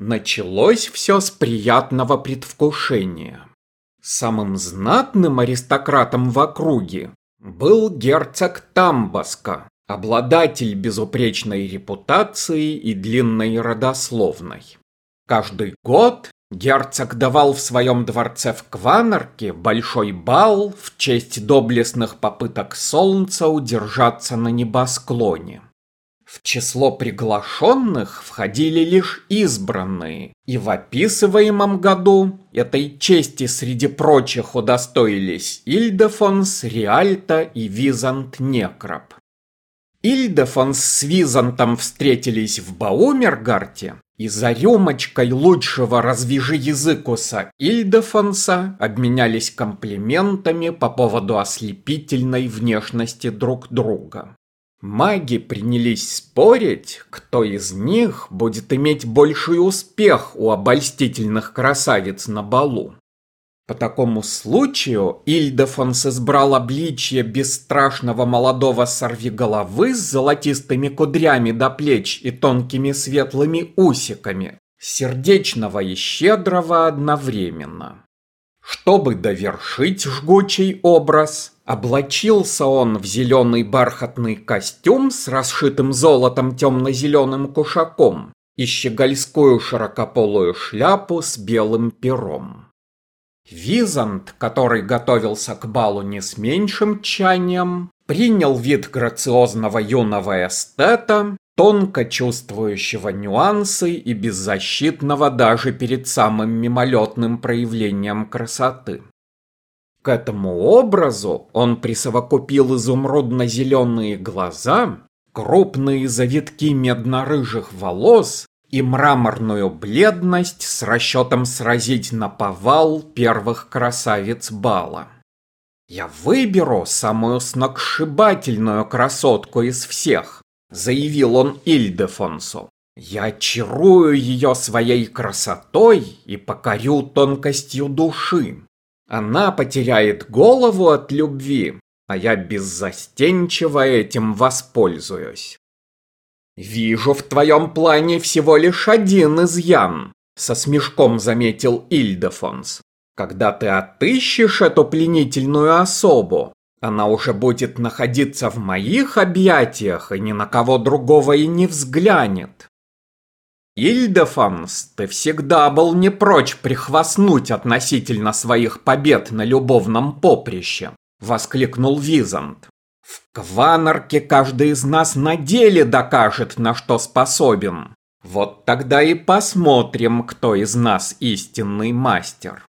Началось все с приятного предвкушения. Самым знатным аристократом в округе был герцог Тамбаска, обладатель безупречной репутации и длинной родословной. Каждый год герцог давал в своем дворце в Кванарке большой бал в честь доблестных попыток солнца удержаться на небосклоне. В число приглашенных входили лишь избранные, и в описываемом году этой чести среди прочих удостоились Ильдефонс, Риальто и Визант Некроп. Ильдефонс с Византом встретились в Баумергарте, и за рюмочкой лучшего развяжи языкуса Ильдефонса обменялись комплиментами по поводу ослепительной внешности друг друга. Маги принялись спорить, кто из них будет иметь больший успех у обольстительных красавиц на балу. По такому случаю Ильдефонс избрал обличье бесстрашного молодого сорвиголовы с золотистыми кудрями до плеч и тонкими светлыми усиками, сердечного и щедрого одновременно. Чтобы довершить жгучий образ, облачился он в зеленый бархатный костюм с расшитым золотом темно-зеленым кушаком и щегольскую широкополую шляпу с белым пером. Визант, который готовился к балу не с меньшим тщанием, принял вид грациозного юного эстета тонко чувствующего нюансы и беззащитного даже перед самым мимолетным проявлением красоты. К этому образу он присовокупил изумрудно-зеленые глаза, крупные завитки медно-рыжих волос и мраморную бледность с расчетом сразить на повал первых красавиц бала. Я выберу самую сногсшибательную красотку из всех, заявил он Ильдефонсу. Я очарую ее своей красотой и покорю тонкостью души. Она потеряет голову от любви, а я беззастенчиво этим воспользуюсь. «Вижу в твоем плане всего лишь один изъян», — со смешком заметил Ильдефонс. «Когда ты отыщешь эту пленительную особу, она уже будет находиться в моих объятиях и ни на кого другого и не взглянет. Ильдефанс, ты всегда был не прочь прихвастнуть относительно своих побед на любовном поприще, воскликнул Визант. В Кванарке каждый из нас на деле докажет, на что способен. Вот тогда и посмотрим, кто из нас истинный мастер.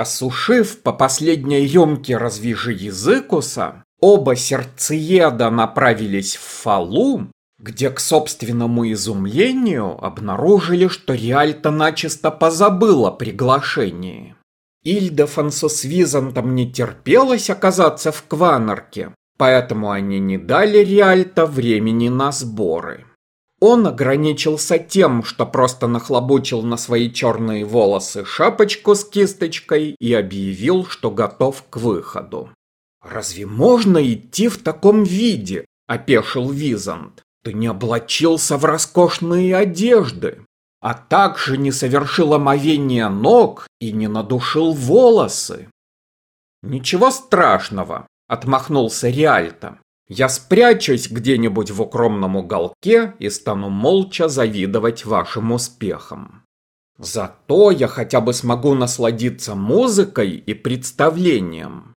Осушив по последней рюмке развяжи языкуса, оба сердцееда направились в Фалу, где к собственному изумлению обнаружили, что Риальто начисто позабыл о приглашении. Ильдефансу с Византом не терпелось оказаться в Кванарке, поэтому они не дали Риальто времени на сборы. Он ограничился тем, что просто нахлобучил на свои черные волосы шапочку с кисточкой и объявил, что готов к выходу. «Разве можно идти в таком виде?» – опешил Визант. «Ты не облачился в роскошные одежды, а также не совершил омовение ног и не надушил волосы». «Ничего страшного», – отмахнулся Риальто. Я спрячусь где-нибудь в укромном уголке и стану молча завидовать вашим успехам. Зато я хотя бы смогу насладиться музыкой и представлением.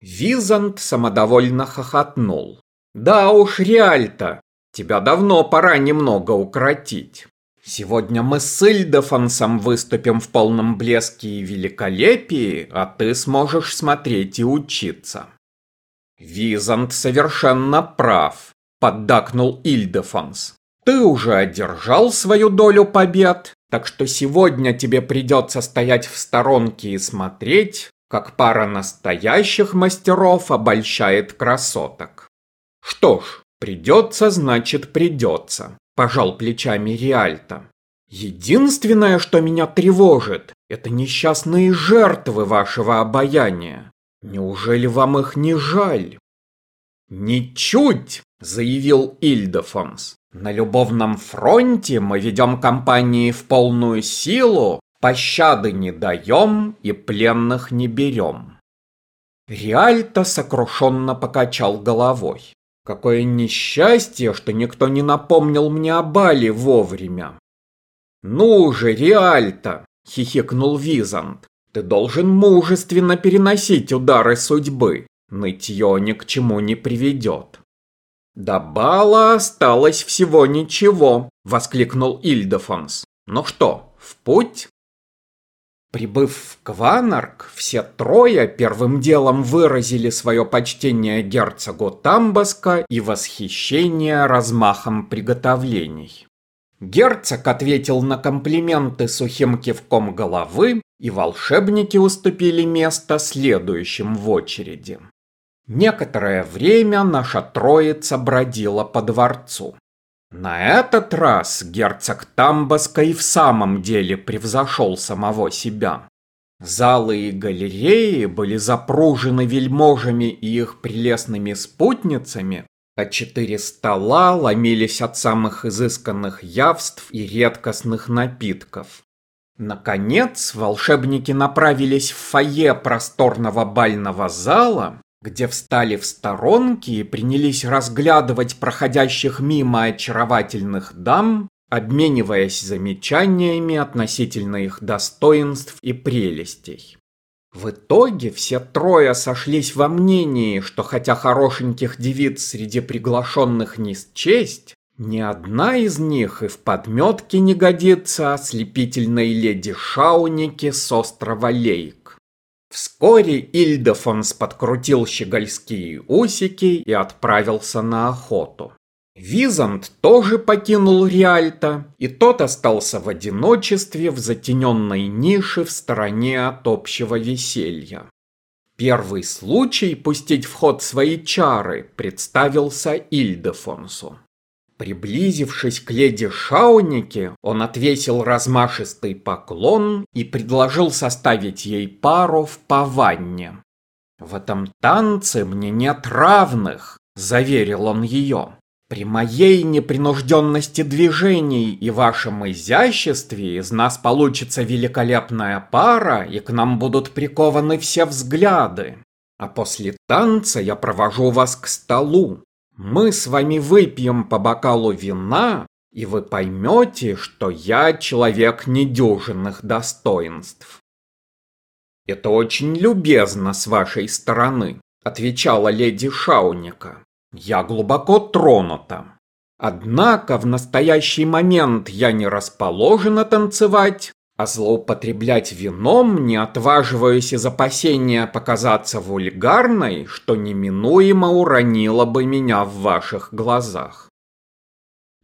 Визант самодовольно хохотнул. Да уж, Риальто, тебя давно пора немного укротить. Сегодня мы с Ильдефансом выступим в полном блеске и великолепии, а ты сможешь смотреть и учиться. «Визант совершенно прав», — поддакнул Ильдефонс. «Ты уже одержал свою долю побед, так что сегодня тебе придется стоять в сторонке и смотреть, как пара настоящих мастеров обольщает красоток». «Что ж, придется, значит придется», — пожал плечами Риальто. «Единственное, что меня тревожит, это несчастные жертвы вашего обаяния. Неужели вам их не жаль? Ничуть, заявил Ильдефонс. На любовном фронте мы ведем кампании в полную силу, пощады не даем и пленных не берем. Риальто сокрушенно покачал головой. Какое несчастье, что никто не напомнил мне о Бали вовремя. «Ну же, Риальто!» — хихикнул Визант. «Ты должен мужественно переносить удары судьбы. Нытье ни к чему не приведет». «До бала осталось всего ничего», — воскликнул Ильдефонс. «Ну что, в путь?» Прибыв в Кванарк, все трое первым делом выразили свое почтение герцогу Тамбаска и восхищение размахом приготовлений. Герцог ответил на комплименты сухим кивком головы, и волшебники уступили место следующим в очереди. Некоторое время наша троица бродила по дворцу. На этот раз герцог Тамбаска и в самом деле превзошел самого себя. Залы и галереи были запружены вельможами и их прелестными спутницами, а четыре стола ломились от самых изысканных явств и редкостных напитков. Наконец, волшебники направились в фойе просторного бального зала, где встали в сторонки и принялись разглядывать проходящих мимо очаровательных дам, обмениваясь замечаниями относительно их достоинств и прелестей. В итоге все трое сошлись во мнении, что хотя хорошеньких девиц среди приглашенных не счесть, ни одна из них и в подметке не годится ослепительной леди Шаунике с острова Лейк. Вскоре Ильдефонс подкрутил щегольские усики и отправился на охоту. Визант тоже покинул Риальто, и тот остался в одиночестве в затененной нише в стороне от общего веселья. Первый случай пустить в ход свои чары представился Ильдефонсу. Приблизившись к леди Шаунике, он отвесил размашистый поклон и предложил составить ей пару в паванне. «В этом танце мне нет равных», — заверил он ее. «При моей непринужденности движений и вашем изяществе из нас получится великолепная пара, и к нам будут прикованы все взгляды. А после танца я провожу вас к столу, мы с вами выпьем по бокалу вина, и вы поймете, что я человек недюжинных достоинств. Это очень любезно с вашей стороны, отвечала леди Шауника. Я глубоко тронута. Однако в настоящий момент я не расположена танцевать, а злоупотреблять вином не отваживаюсь из опасения показаться вульгарной, что неминуемо уронило бы меня в ваших глазах.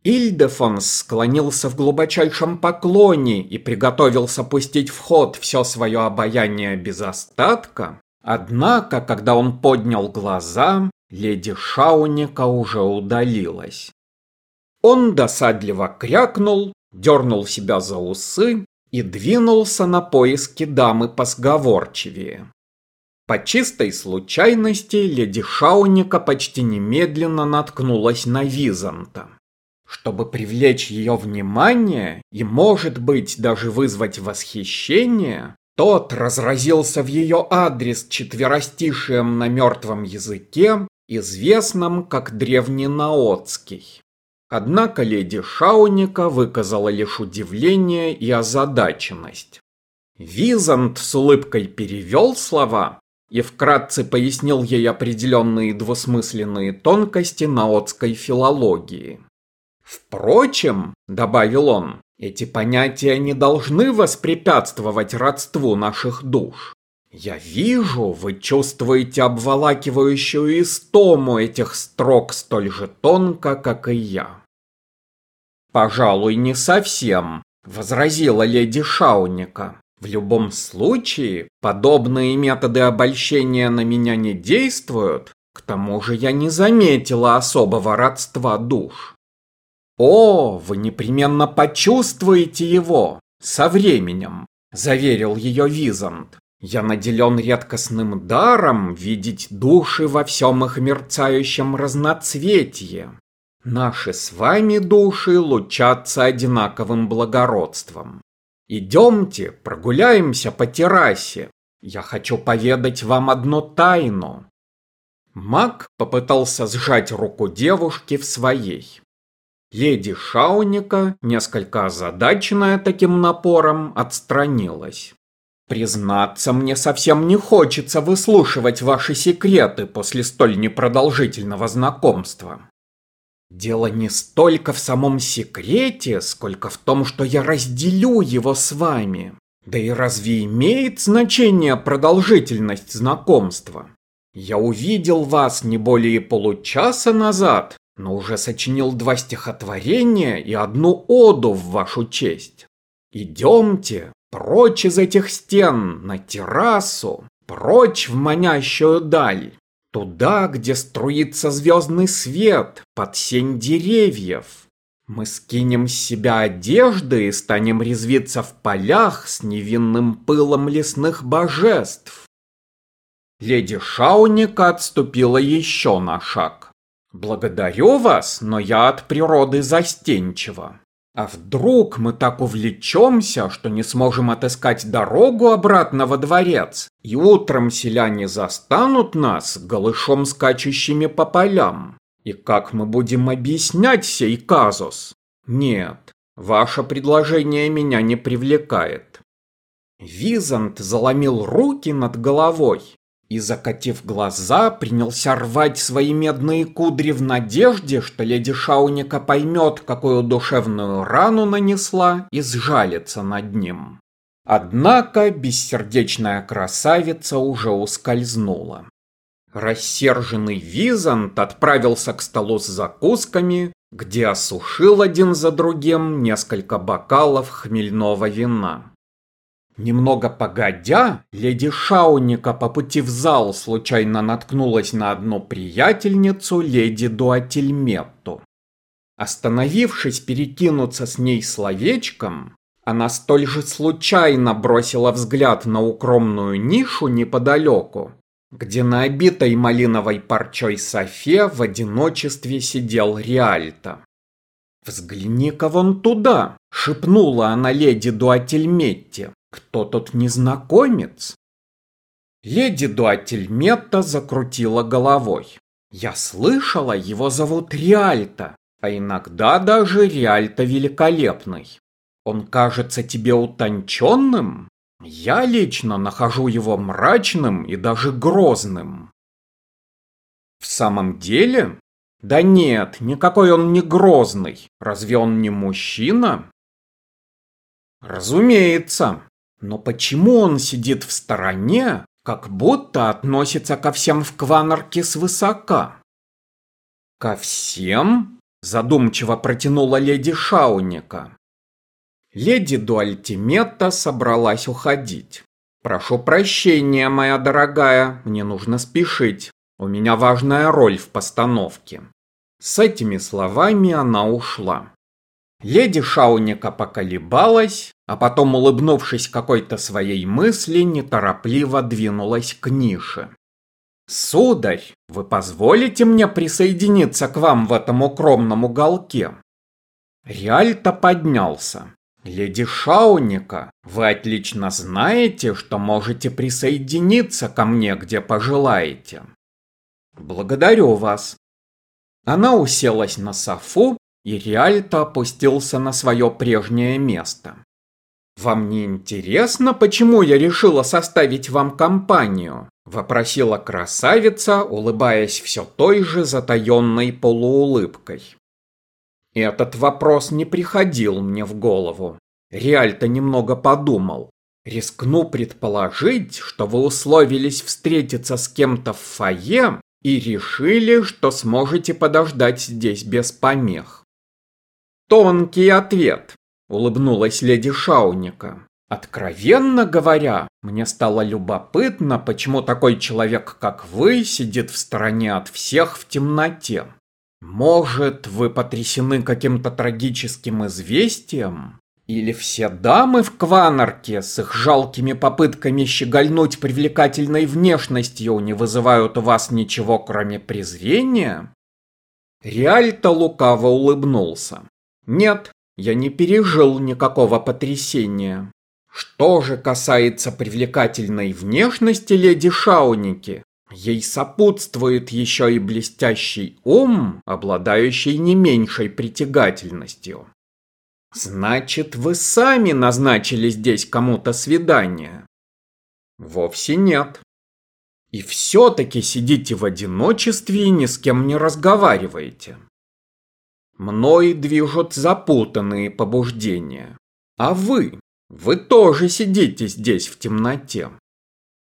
Ильдефонс склонился в глубочайшем поклоне и приготовился пустить в ход все свое обаяние без остатка, однако, когда он поднял глаза, леди Шауника уже удалилась. Он досадливо крякнул, дернул себя за усы и двинулся на поиски дамы посговорчивее. По чистой случайности леди Шауника почти немедленно наткнулась на Византа. Чтобы привлечь ее внимание и, может быть, даже вызвать восхищение, тот разразился в ее адрес четверостишием на мертвом языке, известном как древненаотский. Однако леди Шауника выказала лишь удивление и озадаченность. Визант с улыбкой перевел слова и вкратце пояснил ей определенные двусмысленные тонкости наотской филологии. «Впрочем», — добавил он, — «эти понятия не должны воспрепятствовать родству наших душ. Я вижу, вы чувствуете обволакивающую истому этих строк столь же тонко, как и я. «Пожалуй, не совсем», — возразила леди Шауника. «В любом случае, подобные методы обольщения на меня не действуют, к тому же я не заметила особого родства душ». «О, вы непременно почувствуете его со временем», — заверил ее Визант. «Я наделен редкостным даром видеть души во всем их мерцающем разноцветье. Наши с вами души лучатся одинаковым благородством. Идемте, прогуляемся по террасе. Я хочу поведать вам одну тайну. Мак попытался сжать руку девушки в своей. Леди Шауника, несколько озадаченная таким напором, отстранилась. Признаться, мне совсем не хочется выслушивать ваши секреты после столь непродолжительного знакомства. Дело не столько в самом секрете, сколько в том, что я разделю его с вами. Да и разве имеет значение продолжительность знакомства? Я увидел вас не более получаса назад, но уже сочинил два стихотворения и одну оду в вашу честь. Идемте, Прочь из этих стен, на террасу, прочь в манящую даль. Туда, где струится звездный свет, под сень деревьев. Мы скинем с себя одежды и станем резвиться в полях с невинным пылом лесных божеств. Леди Шауника отступила еще на шаг. «Благодарю вас, но я от природы застенчива. А вдруг мы так увлечемся, что не сможем отыскать дорогу обратно во дворец, и утром селяне застанут нас голышом скачущими по полям? И как мы будем объяснять сей казус? Нет, ваше предложение меня не привлекает. Визант заломил руки над головой и, закатив глаза, принялся рвать свои медные кудри в надежде, что леди Шауника поймет, какую душевную рану нанесла и сжалится над ним. Однако бессердечная красавица уже ускользнула. Рассерженный Визант отправился к столу с закусками, где осушил один за другим несколько бокалов хмельного вина. Немного погодя, леди Шауника по пути в зал случайно наткнулась на одну приятельницу, леди Дуательметту. Остановившись перекинуться с ней словечком, она столь же случайно бросила взгляд на укромную нишу неподалеку, где на обитой малиновой парчой софе в одиночестве сидел Риальто. «Взгляни-ка вон туда!» — шепнула она леди Дуательметте. Кто тот незнакомец? Леди Дуательметта закрутила головой. Я слышала, его зовут Риальто, а иногда даже Риальто Великолепный. Он кажется тебе утонченным? Я лично нахожу его мрачным и даже грозным. В самом деле? Да нет, никакой он не грозный. Разве он не мужчина? Разумеется, но почему он сидит в стороне, как будто относится ко всем в Кванарке свысока? Ко всем? Задумчиво протянула леди Шауника. Леди Дуальтимета собралась уходить. «Прошу прощения, моя дорогая, мне нужно спешить. У меня важная роль в постановке». С этими словами она ушла. Леди Шауника поколебалась, а потом, улыбнувшись какой-то своей мысли, неторопливо двинулась к нише. «Сударь, вы позволите мне присоединиться к вам в этом укромном уголке?» Риальто поднялся. «Леди Шауника, вы отлично знаете, что можете присоединиться ко мне, где пожелаете». «Благодарю вас». Она уселась на софу, и Риальто опустился на свое прежнее место. «Вам не интересно, почему я решила составить вам компанию?» – вопросила красавица, улыбаясь все той же затаенной полуулыбкой. Этот вопрос не приходил мне в голову. Реальто немного подумал. Рискну предположить, что вы условились встретиться с кем-то в фойе и решили, что сможете подождать здесь без помех. Тонкий ответ, улыбнулась леди Шауника. Откровенно говоря, мне стало любопытно, почему такой человек, как вы, сидит в стороне от всех в темноте. Может, вы потрясены каким-то трагическим известием? Или все дамы в Кванарке с их жалкими попытками щегольнуть привлекательной внешностью не вызывают у вас ничего, кроме презрения? Реальто лукаво улыбнулся. Нет, я не пережил никакого потрясения. Что же касается привлекательной внешности леди Шауники, ей сопутствует еще и блестящий ум, обладающий не меньшей притягательностью. Значит, вы сами назначили здесь кому-то свидание? Вовсе нет. И все-таки сидите в одиночестве и ни с кем не разговариваете. Мной движут запутанные побуждения. А вы? Вы тоже сидите здесь в темноте.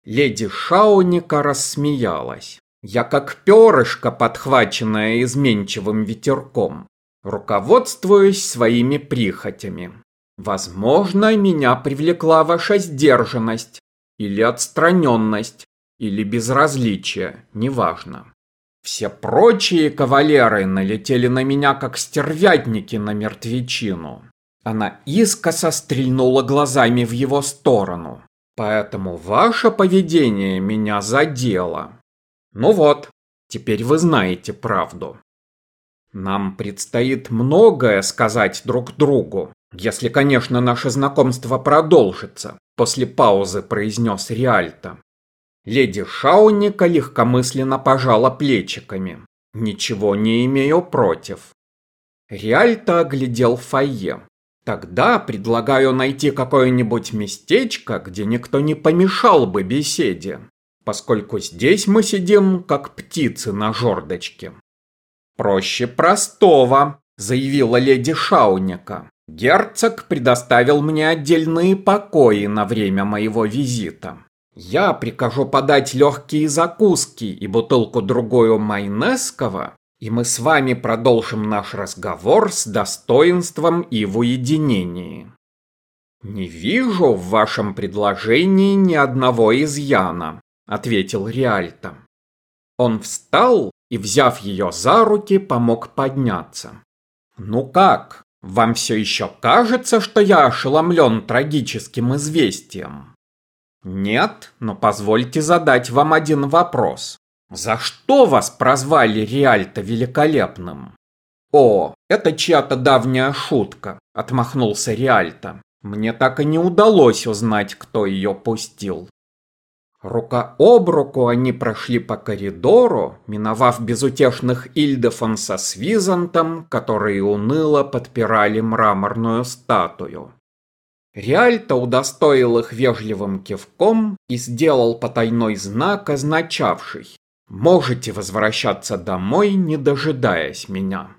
Леди Шауника рассмеялась. Я как перышко, подхваченное изменчивым ветерком. Руководствуюсь своими прихотями. Возможно, меня привлекла ваша сдержанность или отстраненность, или безразличие, неважно. Все прочие кавалеры налетели на меня, как стервятники на мертвечину. Она искоса стрельнула глазами в его сторону. Поэтому ваше поведение меня задело. Ну вот, теперь вы знаете правду. Нам предстоит многое сказать друг другу, если, конечно, наше знакомство продолжится, после паузы произнес Риальто. Леди Шауника легкомысленно пожала плечиками. Ничего не имею против. Риальто оглядел фойе. Тогда предлагаю найти какое-нибудь местечко, где никто не помешал бы беседе, поскольку здесь мы сидим, как птицы на жердочке. «Проще простого», — заявила леди Шауника. «Герцог предоставил мне отдельные покои на время моего визита. Я прикажу подать легкие закуски и бутылку-другую майонезского, и мы с вами продолжим наш разговор с достоинством и в уединении. Не вижу в вашем предложении ни одного изъяна, ответил Риальто. Он встал и, взяв ее за руки, помог подняться. «Ну как, вам все еще кажется, что я ошеломлен трагическим известием?» «Нет, но позвольте задать вам один вопрос. За что вас прозвали Риальто великолепным?» «О, это чья-то давняя шутка», — отмахнулся Риальто. «Мне так и не удалось узнать, кто ее пустил. Рука об руку они прошли по коридору, миновав безутешных Ильдефонса с Византом, которые уныло подпирали мраморную статую. Риальто удостоил их вежливым кивком и сделал потайной знак, означавший «Можете возвращаться домой, не дожидаясь меня».